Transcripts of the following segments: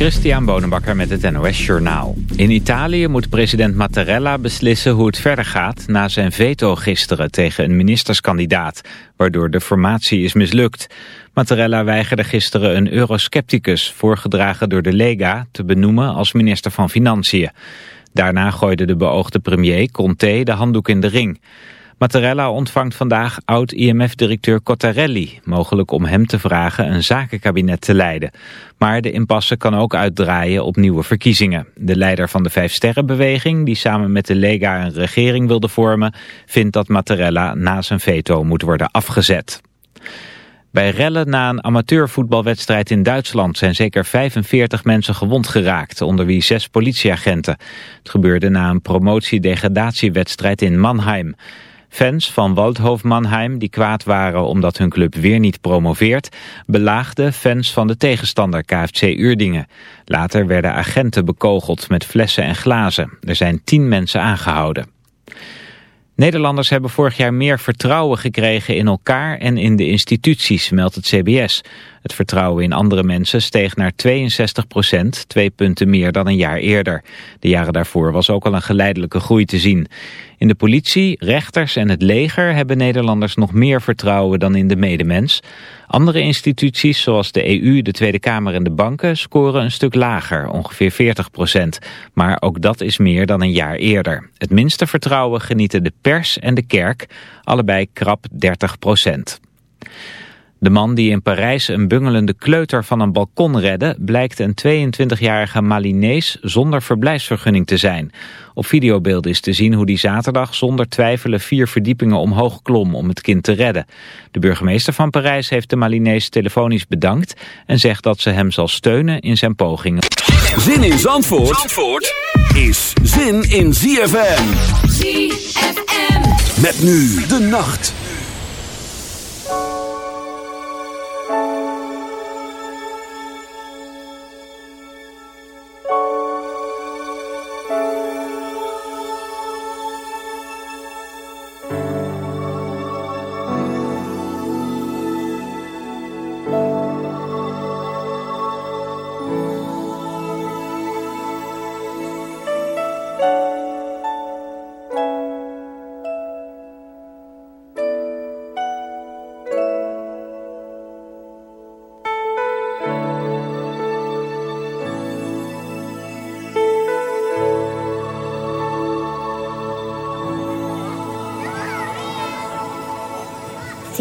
Christian Bonenbakker met het NOS Journaal. In Italië moet president Mattarella beslissen hoe het verder gaat... na zijn veto gisteren tegen een ministerskandidaat... waardoor de formatie is mislukt. Mattarella weigerde gisteren een euroscepticus... voorgedragen door de Lega te benoemen als minister van Financiën. Daarna gooide de beoogde premier Conte de handdoek in de ring... Mattarella ontvangt vandaag oud-IMF-directeur Cottarelli, mogelijk om hem te vragen een zakenkabinet te leiden. Maar de impasse kan ook uitdraaien op nieuwe verkiezingen. De leider van de Vijf Sterrenbeweging, die samen met de Lega een regering wilde vormen, vindt dat Mattarella na zijn veto moet worden afgezet. Bij rellen na een amateurvoetbalwedstrijd in Duitsland zijn zeker 45 mensen gewond geraakt, onder wie zes politieagenten. Het gebeurde na een promotie-degradatiewedstrijd in Mannheim. Fans van Waldhof Mannheim, die kwaad waren omdat hun club weer niet promoveert, belaagden fans van de tegenstander KFC Uerdingen. Later werden agenten bekogeld met flessen en glazen. Er zijn tien mensen aangehouden. Nederlanders hebben vorig jaar meer vertrouwen gekregen in elkaar en in de instituties, meldt het CBS. Het vertrouwen in andere mensen steeg naar 62 procent, twee punten meer dan een jaar eerder. De jaren daarvoor was ook al een geleidelijke groei te zien. In de politie, rechters en het leger hebben Nederlanders nog meer vertrouwen dan in de medemens. Andere instituties zoals de EU, de Tweede Kamer en de banken scoren een stuk lager, ongeveer 40 procent. Maar ook dat is meer dan een jaar eerder. Het minste vertrouwen genieten de pers en de kerk, allebei krap 30 procent. De man die in Parijs een bungelende kleuter van een balkon redde... blijkt een 22-jarige Malinees zonder verblijfsvergunning te zijn. Op videobeelden is te zien hoe die zaterdag zonder twijfelen... vier verdiepingen omhoog klom om het kind te redden. De burgemeester van Parijs heeft de Malinees telefonisch bedankt... en zegt dat ze hem zal steunen in zijn pogingen. Zin in Zandvoort, Zandvoort is zin in ZFM. ZFM. Met nu de nacht.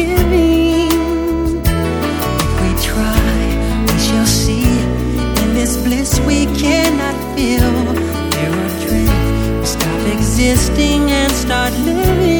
If we try, we shall see. In this bliss we cannot feel. We stop existing and start living.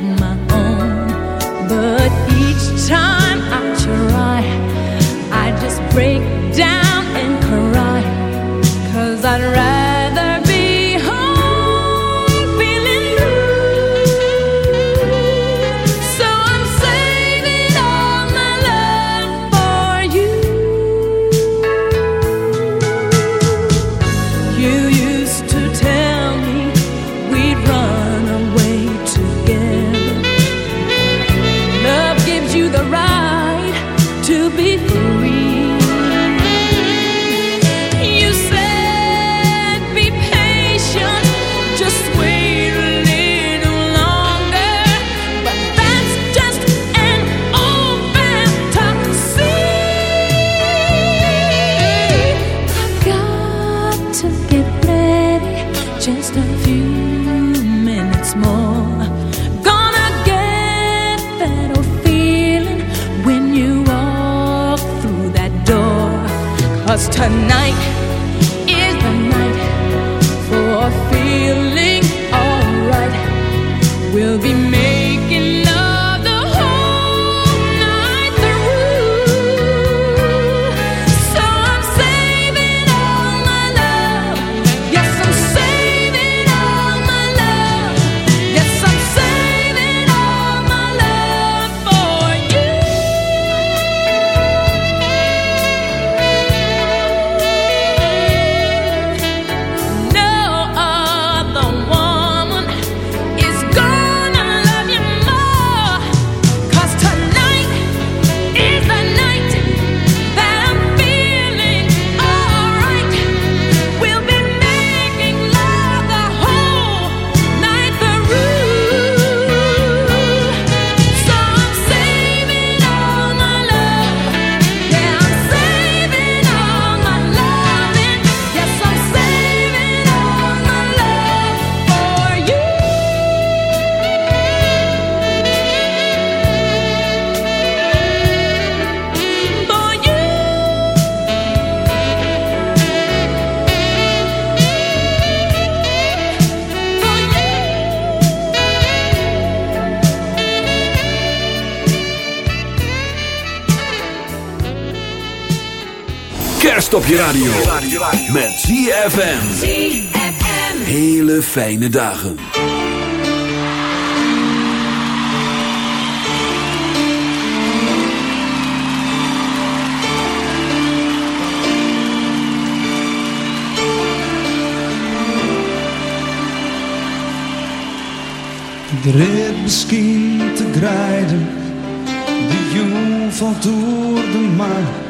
吗 tonight. Je radio. Met ZFM. Hele fijne dagen. De rit misschien te grijden. De jong valt door de maan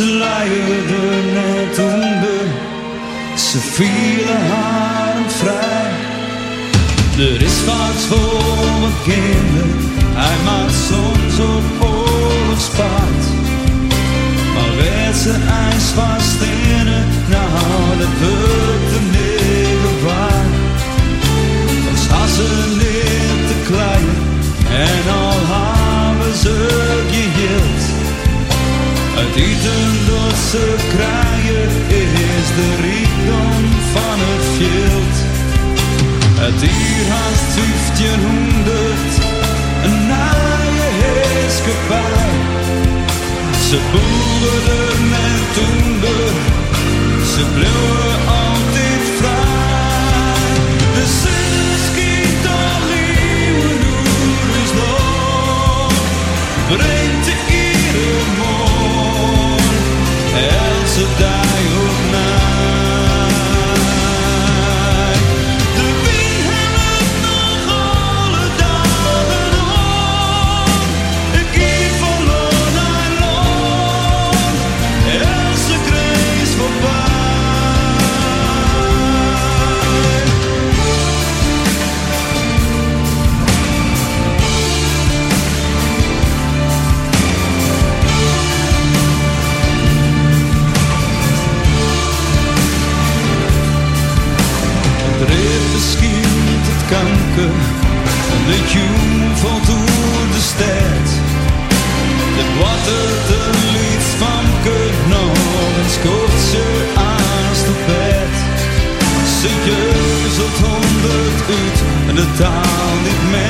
Ze luierde net onder, ze vielen haar vrij. Er is vaak voor mijn kinderen, hij maakt soms op oorlogspaard. Maar werd ze ijs vast in het, nou dat wordt de negen waar. Dan ze neer te klein en al Eten losse kraaien is de rijkdom van het veld. Het dier haast 1500, een naaie heerskepaar. Ze boeren toen toender, ze bleven altijd vrij. De zon schiet al nieuwe is nog. De tune valt door de stad. Dat wat het een lied van Kurt nog en scoort ze aan de bed. Ze jeuzelt honderd uit en de taal niet meer.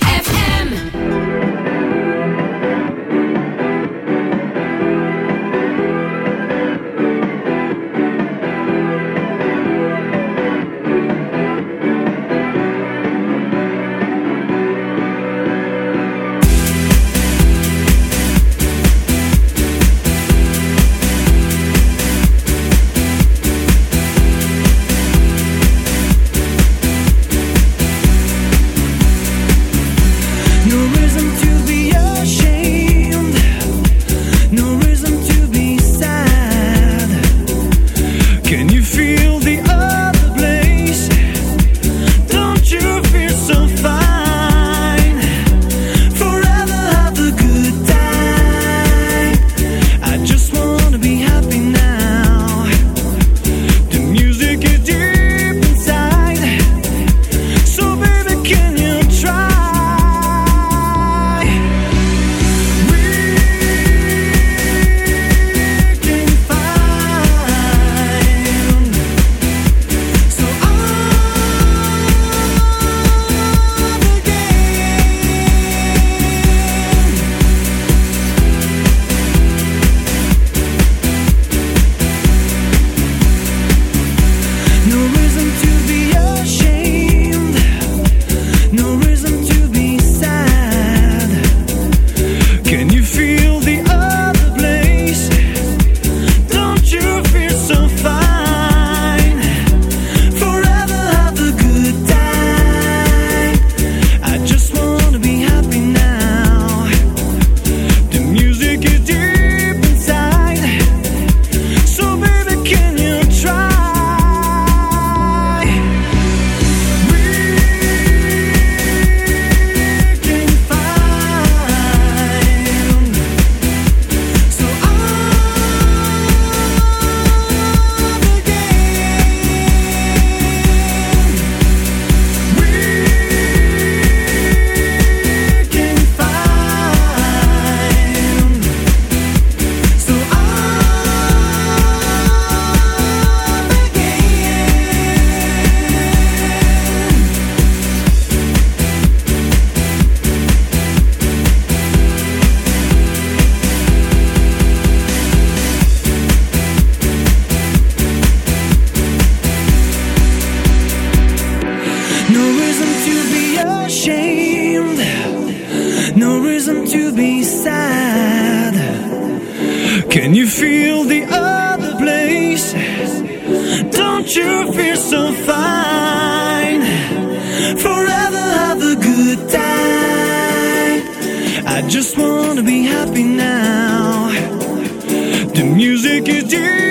music is deep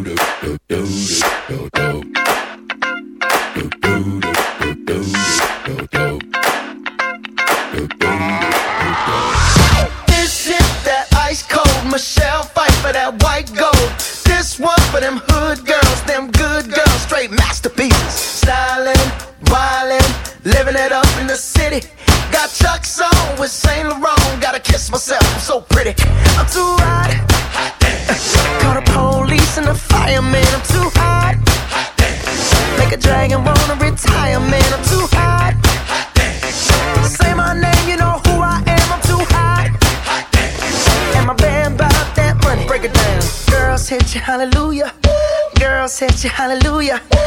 hallelujah.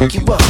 fuck you up.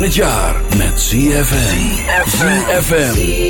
Van jaar met ZFM. ZFM.